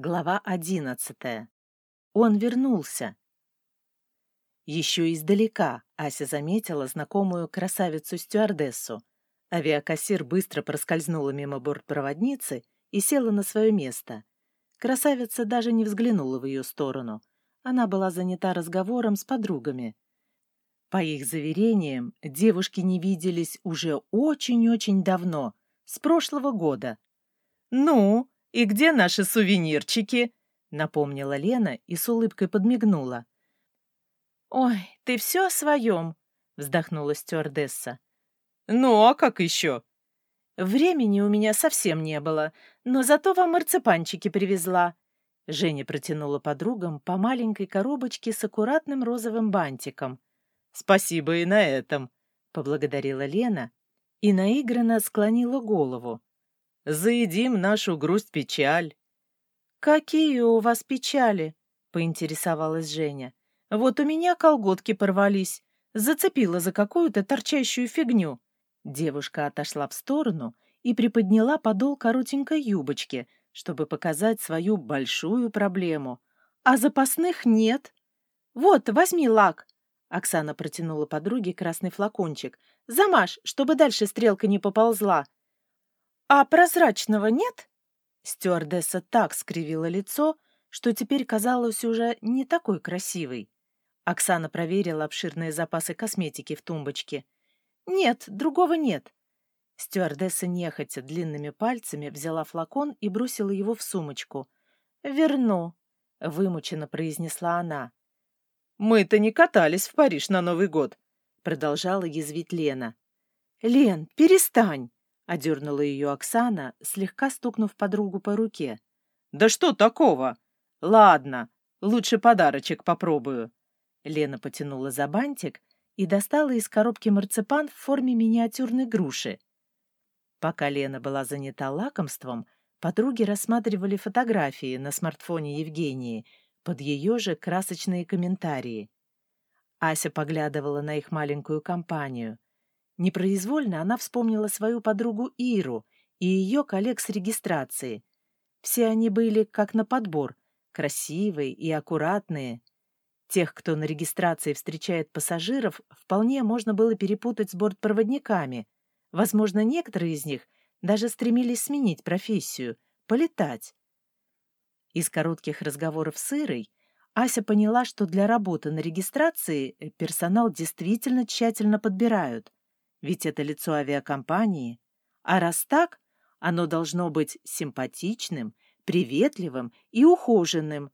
Глава одиннадцатая. Он вернулся. Еще издалека Ася заметила знакомую красавицу-стюардессу. Авиакассир быстро проскользнула мимо бортпроводницы и села на свое место. Красавица даже не взглянула в ее сторону. Она была занята разговором с подругами. По их заверениям, девушки не виделись уже очень-очень давно, с прошлого года. «Ну, «И где наши сувенирчики?» — напомнила Лена и с улыбкой подмигнула. «Ой, ты все о своем», — вздохнула стюардесса. «Ну, а как еще?» «Времени у меня совсем не было, но зато вам марципанчики привезла». Женя протянула подругам по маленькой коробочке с аккуратным розовым бантиком. «Спасибо и на этом», — поблагодарила Лена и наигранно склонила голову заедим нашу грусть-печаль». «Какие у вас печали?» — поинтересовалась Женя. «Вот у меня колготки порвались. Зацепила за какую-то торчащую фигню». Девушка отошла в сторону и приподняла подол коротенькой юбочки, чтобы показать свою большую проблему. «А запасных нет». «Вот, возьми лак». Оксана протянула подруге красный флакончик. «Замажь, чтобы дальше стрелка не поползла». «А прозрачного нет?» Стюардесса так скривила лицо, что теперь казалась уже не такой красивой. Оксана проверила обширные запасы косметики в тумбочке. «Нет, другого нет». Стюардесса нехотя длинными пальцами взяла флакон и бросила его в сумочку. «Верну», — вымученно произнесла она. «Мы-то не катались в Париж на Новый год», — продолжала язвить Лена. «Лен, перестань!» Одернула ее Оксана, слегка стукнув подругу по руке. «Да что такого? Ладно, лучше подарочек попробую». Лена потянула за бантик и достала из коробки марципан в форме миниатюрной груши. Пока Лена была занята лакомством, подруги рассматривали фотографии на смартфоне Евгении под ее же красочные комментарии. Ася поглядывала на их маленькую компанию — Непроизвольно она вспомнила свою подругу Иру и ее коллег с регистрации. Все они были как на подбор, красивые и аккуратные. Тех, кто на регистрации встречает пассажиров, вполне можно было перепутать с бортпроводниками. Возможно, некоторые из них даже стремились сменить профессию, полетать. Из коротких разговоров с Ирой Ася поняла, что для работы на регистрации персонал действительно тщательно подбирают ведь это лицо авиакомпании. А раз так, оно должно быть симпатичным, приветливым и ухоженным.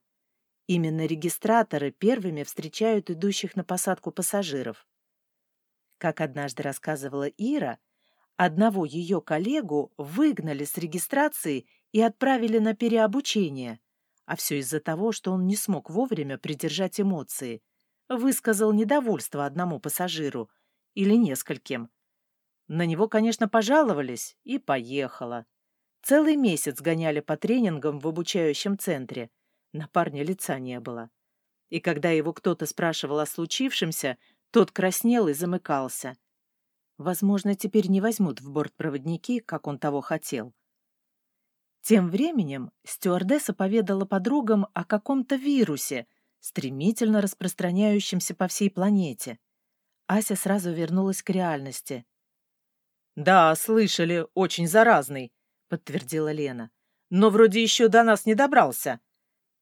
Именно регистраторы первыми встречают идущих на посадку пассажиров. Как однажды рассказывала Ира, одного ее коллегу выгнали с регистрации и отправили на переобучение, а все из-за того, что он не смог вовремя придержать эмоции, высказал недовольство одному пассажиру или нескольким, на него, конечно, пожаловались, и поехала. Целый месяц гоняли по тренингам в обучающем центре. На парня лица не было. И когда его кто-то спрашивал о случившемся, тот краснел и замыкался. Возможно, теперь не возьмут в бортпроводники, как он того хотел. Тем временем стюардесса поведала подругам о каком-то вирусе, стремительно распространяющемся по всей планете. Ася сразу вернулась к реальности. «Да, слышали, очень заразный», — подтвердила Лена. «Но вроде еще до нас не добрался».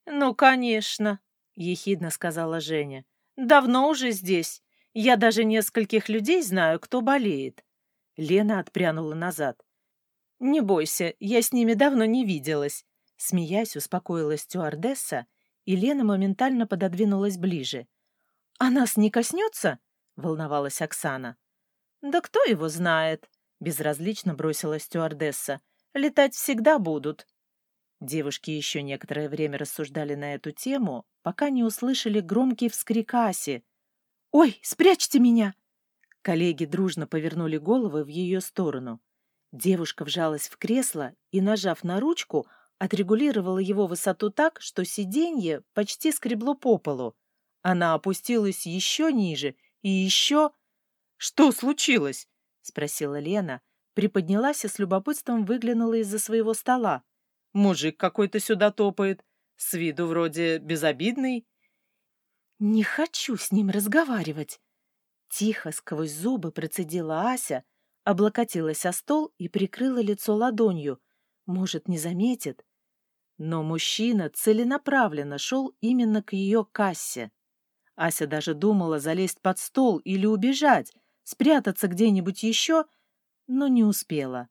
«Ну, конечно», — ехидно сказала Женя. «Давно уже здесь. Я даже нескольких людей знаю, кто болеет». Лена отпрянула назад. «Не бойся, я с ними давно не виделась». Смеясь, успокоилась стюардесса, и Лена моментально пододвинулась ближе. «А нас не коснется?» — волновалась Оксана. «Да кто его знает?» Безразлично бросила стюардесса. «Летать всегда будут». Девушки еще некоторое время рассуждали на эту тему, пока не услышали громкий вскрик Аси. «Ой, спрячьте меня!» Коллеги дружно повернули головы в ее сторону. Девушка вжалась в кресло и, нажав на ручку, отрегулировала его высоту так, что сиденье почти скребло по полу. Она опустилась еще ниже и еще... «Что случилось?» — спросила Лена, приподнялась и с любопытством выглянула из-за своего стола. «Мужик какой-то сюда топает. С виду вроде безобидный». «Не хочу с ним разговаривать», — тихо сквозь зубы процедила Ася, облокотилась о стол и прикрыла лицо ладонью. Может, не заметит? Но мужчина целенаправленно шел именно к ее кассе. Ася даже думала залезть под стол или убежать, спрятаться где-нибудь еще, но не успела.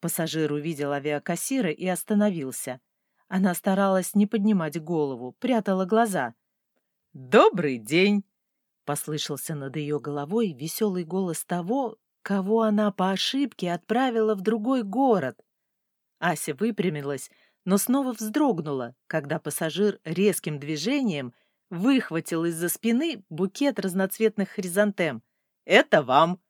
Пассажир увидел авиакассира и остановился. Она старалась не поднимать голову, прятала глаза. «Добрый день!» — послышался над ее головой веселый голос того, кого она по ошибке отправила в другой город. Ася выпрямилась, но снова вздрогнула, когда пассажир резким движением выхватил из-за спины букет разноцветных хризантем. «Это вам!»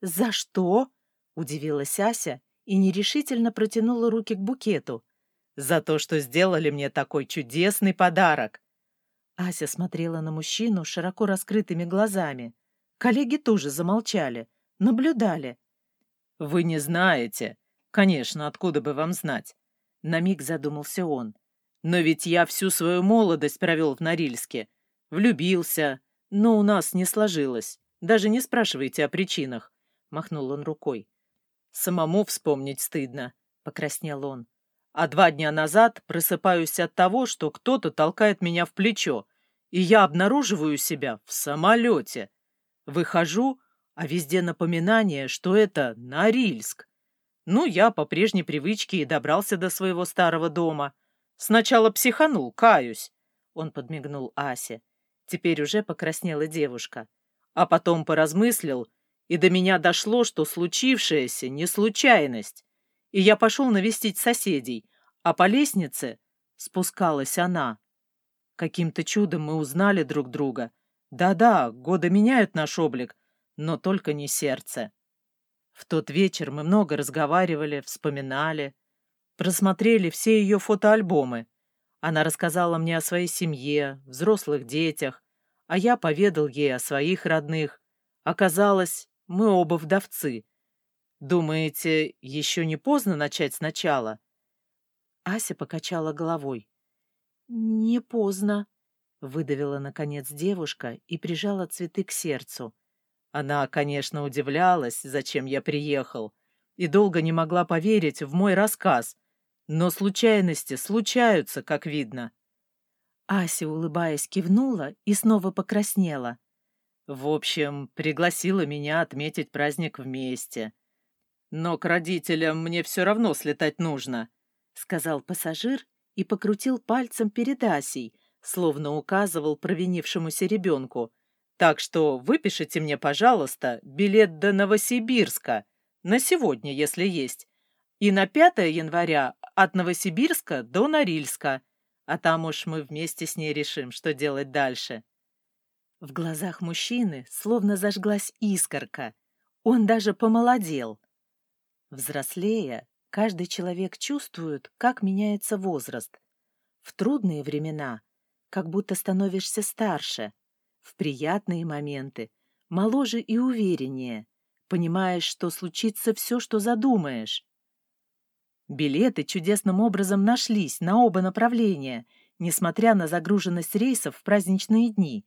«За что?» — удивилась Ася и нерешительно протянула руки к букету. «За то, что сделали мне такой чудесный подарок!» Ася смотрела на мужчину широко раскрытыми глазами. Коллеги тоже замолчали, наблюдали. «Вы не знаете. Конечно, откуда бы вам знать? На миг задумался он. Но ведь я всю свою молодость провел в Норильске. Влюбился, но у нас не сложилось. Даже не спрашивайте о причинах. Махнул он рукой. Самому вспомнить стыдно, покраснел он. А два дня назад просыпаюсь от того, что кто-то толкает меня в плечо, и я обнаруживаю себя в самолете. Выхожу, а везде напоминание, что это Норильск. Ну, я по прежней привычке и добрался до своего старого дома. Сначала психанул, каюсь. Он подмигнул Асе. Теперь уже покраснела девушка. А потом поразмыслил, и до меня дошло, что случившееся не случайность. И я пошел навестить соседей, а по лестнице спускалась она. Каким-то чудом мы узнали друг друга. Да-да, годы меняют наш облик, но только не сердце. В тот вечер мы много разговаривали, вспоминали, просмотрели все ее фотоальбомы. Она рассказала мне о своей семье, взрослых детях, а я поведал ей о своих родных. Оказалось, мы оба вдовцы. Думаете, еще не поздно начать сначала? Ася покачала головой. «Не поздно», — выдавила, наконец, девушка и прижала цветы к сердцу. Она, конечно, удивлялась, зачем я приехал, и долго не могла поверить в мой рассказ. Но случайности случаются, как видно. Ася, улыбаясь, кивнула и снова покраснела. В общем, пригласила меня отметить праздник вместе. Но к родителям мне все равно слетать нужно, — сказал пассажир и покрутил пальцем перед Асей, словно указывал провинившемуся ребенку — так что выпишите мне, пожалуйста, билет до Новосибирска на сегодня, если есть, и на 5 января от Новосибирска до Норильска, а там уж мы вместе с ней решим, что делать дальше». В глазах мужчины словно зажглась искорка. Он даже помолодел. Взрослея, каждый человек чувствует, как меняется возраст. В трудные времена как будто становишься старше, в приятные моменты, моложе и увереннее, понимаешь, что случится все, что задумаешь. Билеты чудесным образом нашлись на оба направления, несмотря на загруженность рейсов в праздничные дни.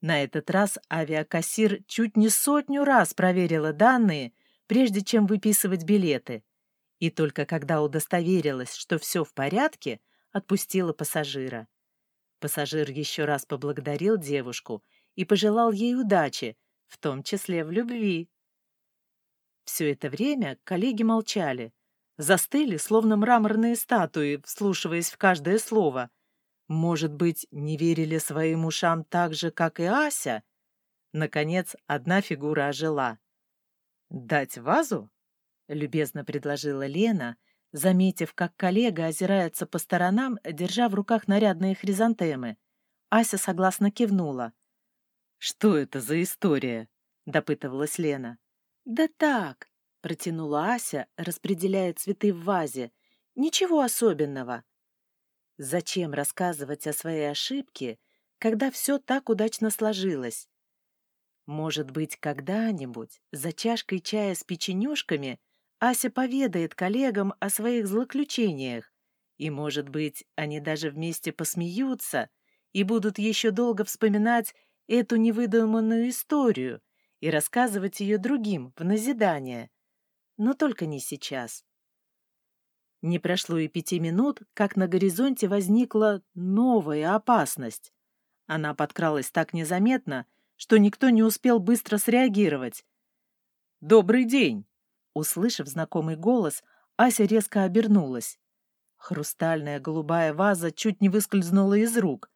На этот раз авиакассир чуть не сотню раз проверила данные, прежде чем выписывать билеты. И только когда удостоверилась, что все в порядке, отпустила пассажира. Пассажир еще раз поблагодарил девушку и пожелал ей удачи, в том числе в любви. Все это время коллеги молчали, застыли, словно мраморные статуи, вслушиваясь в каждое слово. Может быть, не верили своим ушам так же, как и Ася? Наконец, одна фигура ожила. «Дать вазу?» — любезно предложила Лена — Заметив, как коллега озирается по сторонам, держа в руках нарядные хризантемы, Ася согласно кивнула. «Что это за история?» — допытывалась Лена. «Да так», — протянула Ася, распределяя цветы в вазе. «Ничего особенного». Зачем рассказывать о своей ошибке, когда все так удачно сложилось? Может быть, когда-нибудь, за чашкой чая с печенюшками, Ася поведает коллегам о своих злоключениях, И, может быть, они даже вместе посмеются и будут еще долго вспоминать эту невыдуманную историю и рассказывать ее другим в назидание. Но только не сейчас. Не прошло и пяти минут, как на горизонте возникла новая опасность. Она подкралась так незаметно, что никто не успел быстро среагировать. «Добрый день!» Услышав знакомый голос, Ася резко обернулась. Хрустальная голубая ваза чуть не выскользнула из рук.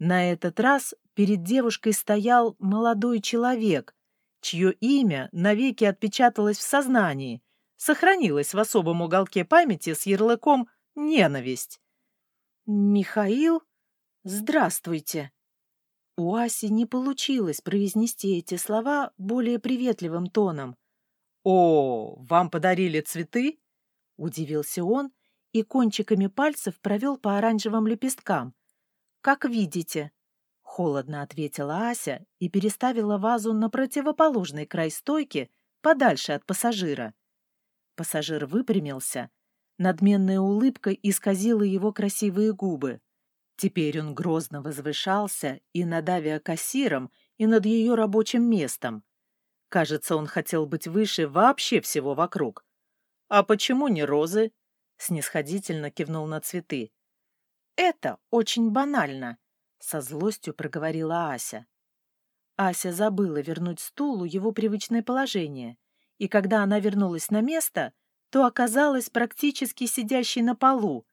На этот раз перед девушкой стоял молодой человек, чье имя навеки отпечаталось в сознании, сохранилось в особом уголке памяти с ярлыком «Ненависть». «Михаил, здравствуйте!» У Аси не получилось произнести эти слова более приветливым тоном. «О, вам подарили цветы?» — удивился он и кончиками пальцев провел по оранжевым лепесткам. «Как видите», — холодно ответила Ася и переставила вазу на противоположный край стойки, подальше от пассажира. Пассажир выпрямился. Надменная улыбка исказила его красивые губы. Теперь он грозно возвышался и над авиакассиром, и над ее рабочим местом. Кажется, он хотел быть выше вообще всего вокруг. «А почему не розы?» снисходительно кивнул на цветы. «Это очень банально», — со злостью проговорила Ася. Ася забыла вернуть стулу его привычное положение, и когда она вернулась на место, то оказалась практически сидящей на полу.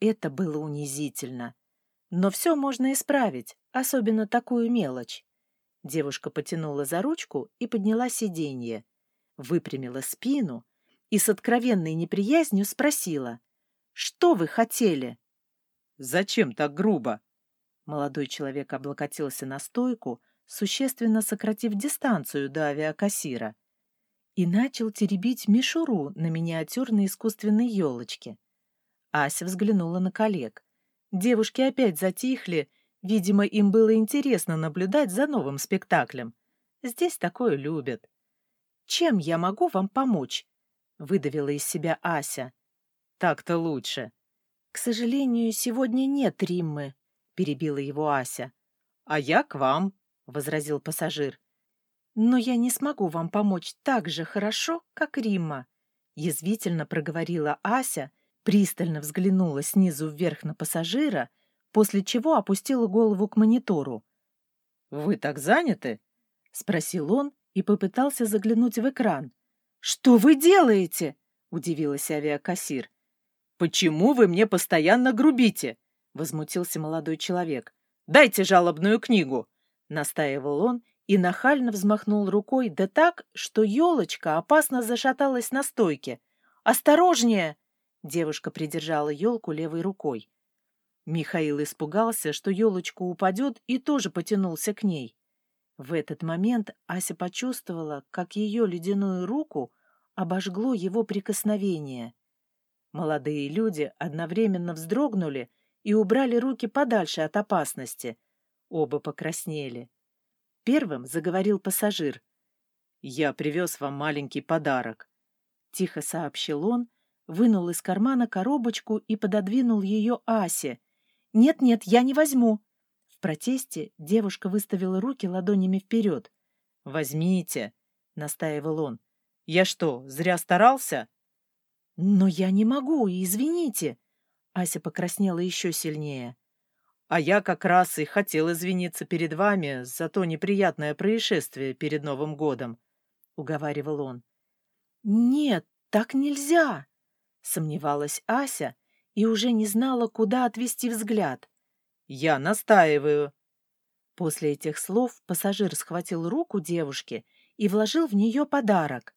Это было унизительно. Но все можно исправить, особенно такую мелочь. Девушка потянула за ручку и подняла сиденье, выпрямила спину и с откровенной неприязнью спросила. «Что вы хотели?» «Зачем так грубо?» Молодой человек облокотился на стойку, существенно сократив дистанцию до авиакассира, и начал теребить мишуру на миниатюрной искусственной елочке. Ася взглянула на коллег. Девушки опять затихли, видимо, им было интересно наблюдать за новым спектаклем. Здесь такое любят. «Чем я могу вам помочь?» выдавила из себя Ася. Так-то лучше. К сожалению, сегодня нет Риммы, перебила его Ася. А я к вам, возразил пассажир. Но я не смогу вам помочь так же хорошо, как Римма, язвительно проговорила Ася, пристально взглянула снизу вверх на пассажира, после чего опустила голову к монитору. «Вы так заняты?» — спросил он и попытался заглянуть в экран, «Что вы делаете?» — удивилась авиакассир. «Почему вы мне постоянно грубите?» — возмутился молодой человек. «Дайте жалобную книгу!» — настаивал он и нахально взмахнул рукой, да так, что елочка опасно зашаталась на стойке. «Осторожнее!» — девушка придержала елку левой рукой. Михаил испугался, что елочка упадет, и тоже потянулся к ней. В этот момент Ася почувствовала, как ее ледяную руку обожгло его прикосновение. Молодые люди одновременно вздрогнули и убрали руки подальше от опасности. Оба покраснели. Первым заговорил пассажир. «Я привез вам маленький подарок», — тихо сообщил он, вынул из кармана коробочку и пододвинул ее Асе. «Нет-нет, я не возьму», протесте девушка выставила руки ладонями вперед. «Возьмите», — настаивал он. «Я что, зря старался?» «Но я не могу, извините». Ася покраснела еще сильнее. «А я как раз и хотел извиниться перед вами за то неприятное происшествие перед Новым годом», — уговаривал он. «Нет, так нельзя», — сомневалась Ася и уже не знала, куда отвести взгляд. Я настаиваю. После этих слов пассажир схватил руку девушки и вложил в нее подарок.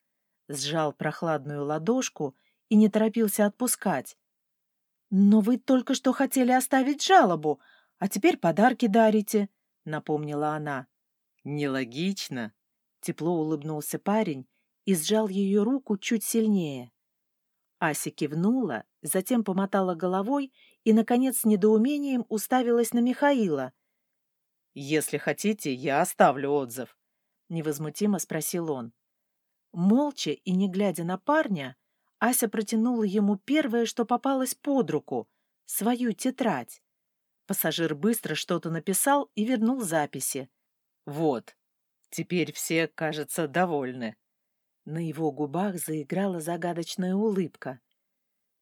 Сжал прохладную ладошку и не торопился отпускать. «Но вы только что хотели оставить жалобу, а теперь подарки дарите», — напомнила она. «Нелогично», — тепло улыбнулся парень и сжал ее руку чуть сильнее. Ася кивнула, затем помотала головой и, наконец, с недоумением уставилась на Михаила. «Если хотите, я оставлю отзыв», — невозмутимо спросил он. Молча и не глядя на парня, Ася протянула ему первое, что попалось под руку свою тетрадь. Пассажир быстро что-то написал и вернул записи. «Вот, теперь все, кажется, довольны». На его губах заиграла загадочная улыбка.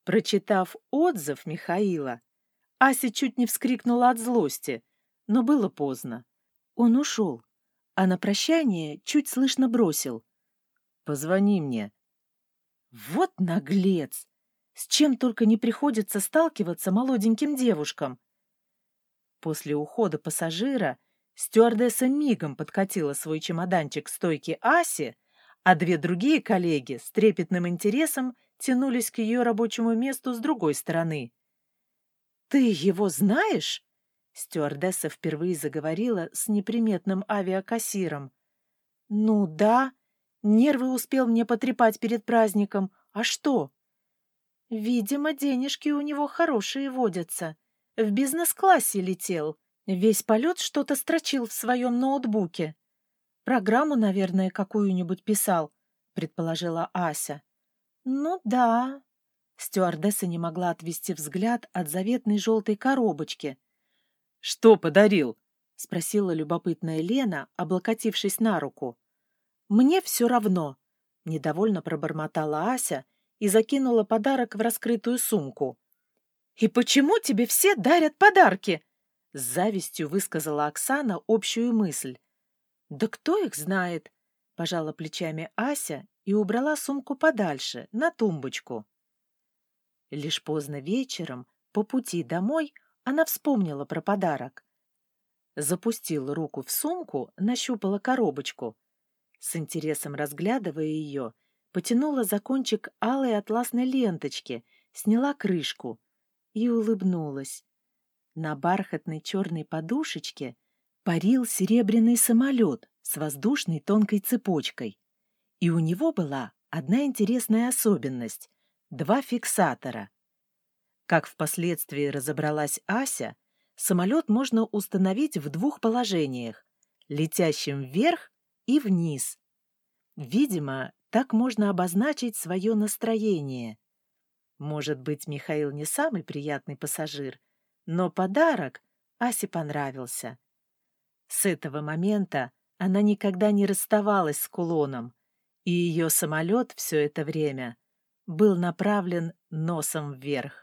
Прочитав отзыв Михаила, Ася чуть не вскрикнула от злости, но было поздно. Он ушел, а на прощание чуть слышно бросил. «Позвони мне». Вот наглец! С чем только не приходится сталкиваться молоденьким девушкам. После ухода пассажира стюардесса мигом подкатила свой чемоданчик к стойке Аси, а две другие коллеги с трепетным интересом тянулись к ее рабочему месту с другой стороны. «Ты его знаешь?» Стюардесса впервые заговорила с неприметным авиакассиром. «Ну да, нервы успел мне потрепать перед праздником. А что?» «Видимо, денежки у него хорошие водятся. В бизнес-классе летел. Весь полет что-то строчил в своем ноутбуке. Программу, наверное, какую-нибудь писал», — предположила Ася. «Ну да». Стюардесса не могла отвести взгляд от заветной желтой коробочки. «Что подарил?» — спросила любопытная Лена, облокотившись на руку. «Мне все равно», — недовольно пробормотала Ася и закинула подарок в раскрытую сумку. «И почему тебе все дарят подарки?» С завистью высказала Оксана общую мысль. «Да кто их знает?» — пожала плечами Ася и убрала сумку подальше, на тумбочку. Лишь поздно вечером, по пути домой, она вспомнила про подарок. Запустила руку в сумку, нащупала коробочку. С интересом разглядывая ее, потянула за кончик алой атласной ленточки, сняла крышку и улыбнулась. На бархатной черной подушечке парил серебряный самолет с воздушной тонкой цепочкой. И у него была одна интересная особенность — два фиксатора. Как впоследствии разобралась Ася, самолет можно установить в двух положениях — летящим вверх и вниз. Видимо, так можно обозначить свое настроение. Может быть, Михаил не самый приятный пассажир, но подарок Асе понравился. С этого момента она никогда не расставалась с кулоном, и ее самолет все это время был направлен носом вверх.